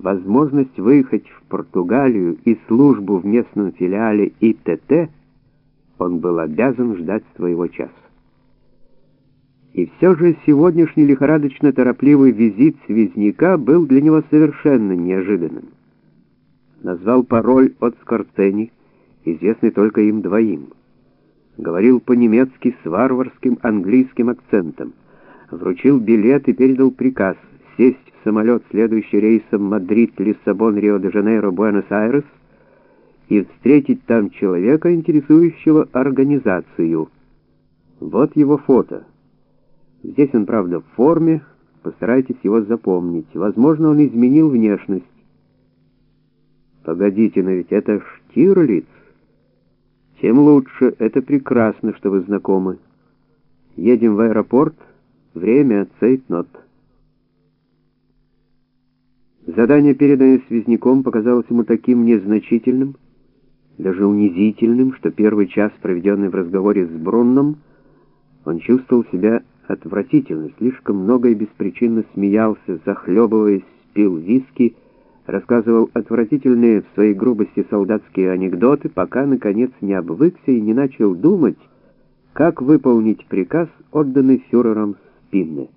возможность выехать в Португалию и службу в местном филиале ИТТ, он был обязан ждать своего часа. И все же сегодняшний лихорадочно-торопливый визит связняка был для него совершенно неожиданным. Назвал пароль от Скорцени, известный только им двоим. Говорил по-немецки с варварским английским акцентом. Вручил билет и передал приказ сесть самолет, следующий рейсом Мадрид, Лиссабон, Рио-де-Жанейро, Буэнос-Айрес и встретить там человека, интересующего организацию. Вот его фото. Здесь он, правда, в форме, постарайтесь его запомнить. Возможно, он изменил внешность. Погодите, но ведь это Штирлиц. Тем лучше, это прекрасно, что вы знакомы. Едем в аэропорт, время цейтнот. Задание, переданное связняком, показалось ему таким незначительным, даже унизительным, что первый час, проведенный в разговоре с Брунном, он чувствовал себя отвратительно, слишком много и беспричинно смеялся, захлебываясь, пил виски, рассказывал отвратительные в своей грубости солдатские анекдоты, пока, наконец, не обвыкся и не начал думать, как выполнить приказ, отданный фюрером Спинне.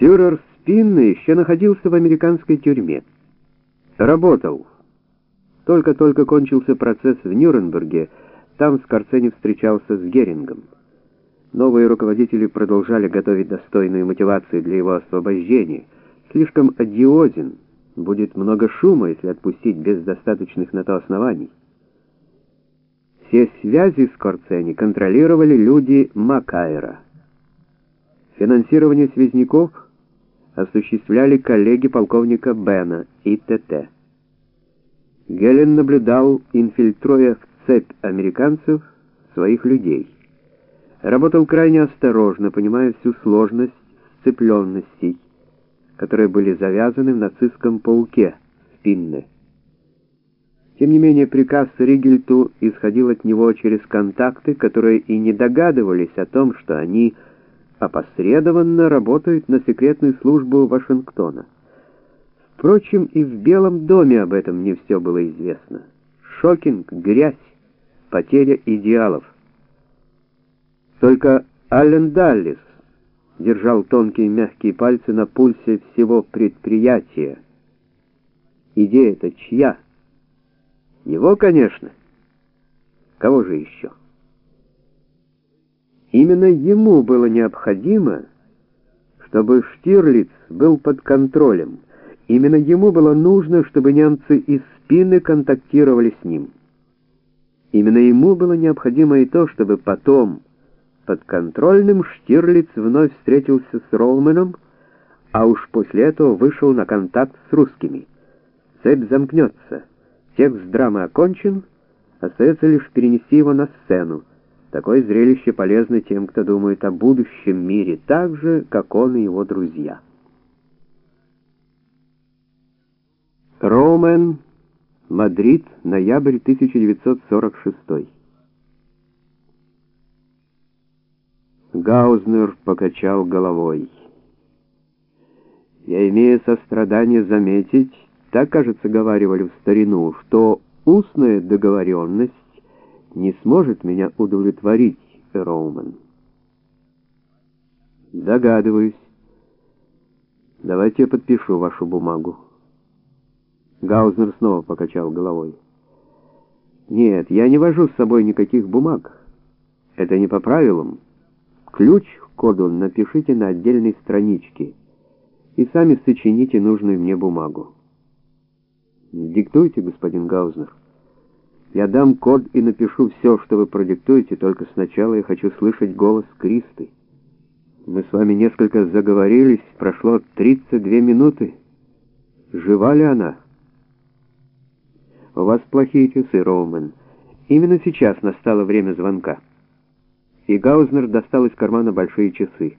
Фюрер Спинне еще находился в американской тюрьме. Работал. Только-только кончился процесс в Нюрнберге, там Скорцени встречался с Герингом. Новые руководители продолжали готовить достойную мотивацию для его освобождения. Слишком одиозен, будет много шума, если отпустить без достаточных на то оснований. Все связи с Корцени контролировали люди Макайра. Финансирование связняков осуществляли коллеги полковника Бена и ТТ. Гелен наблюдал, инфильтруя в цепь американцев своих людей. Работал крайне осторожно, понимая всю сложность сцепленностей, которые были завязаны в нацистском пауке спинне. Тем не менее, приказ Ригельту исходил от него через контакты, которые и не догадывались о том, что они опосредованно работают на секретную службу Вашингтона. Впрочем, и в Белом доме об этом не все было известно. Шокинг, грязь, потеря идеалов. Только Аллен Даллис держал тонкие мягкие пальцы на пульсе всего предприятия. Идея-то чья? Его, конечно. Кого же еще? Именно ему было необходимо, чтобы Штирлиц был под контролем. Именно ему было нужно, чтобы немцы из спины контактировали с ним. Именно ему было необходимо и то, чтобы потом под контрольным Штирлиц вновь встретился с Роуменом, а уж после этого вышел на контакт с русскими. Цепь замкнется. Текст драмы окончен, остается лишь перенести его на сцену. Такое зрелище полезно тем, кто думает о будущем мире, так же, как он и его друзья. Роумен Мадрид, ноябрь 1946. Гаузнер покачал головой. Я имею сострадание заметить, так, кажется, говаривали в старину, что устная договоренность не сможет меня удовлетворить, Роуман. Догадываюсь. Давайте я подпишу вашу бумагу. Гаузнер снова покачал головой. «Нет, я не вожу с собой никаких бумаг. Это не по правилам. Ключ к коду напишите на отдельной страничке и сами сочините нужную мне бумагу. Диктуйте, господин Гаузнер. Я дам код и напишу все, что вы продиктуете, только сначала я хочу слышать голос Кристы. Мы с вами несколько заговорились, прошло 32 минуты. Жива ли она?» «У вас плохие часы, Роумен. Именно сейчас настало время звонка». И Гаузнер достал из кармана большие часы.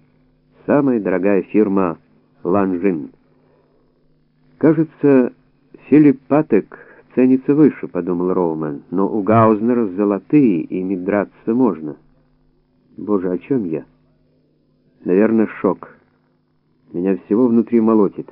Самая дорогая фирма «Ланжин». «Кажется, Филипп Патек ценится выше», — подумал Роумен. «Но у Гаузнера золотые, ими драться можно». «Боже, о чем я?» «Наверное, шок». Меня всего внутри молотит.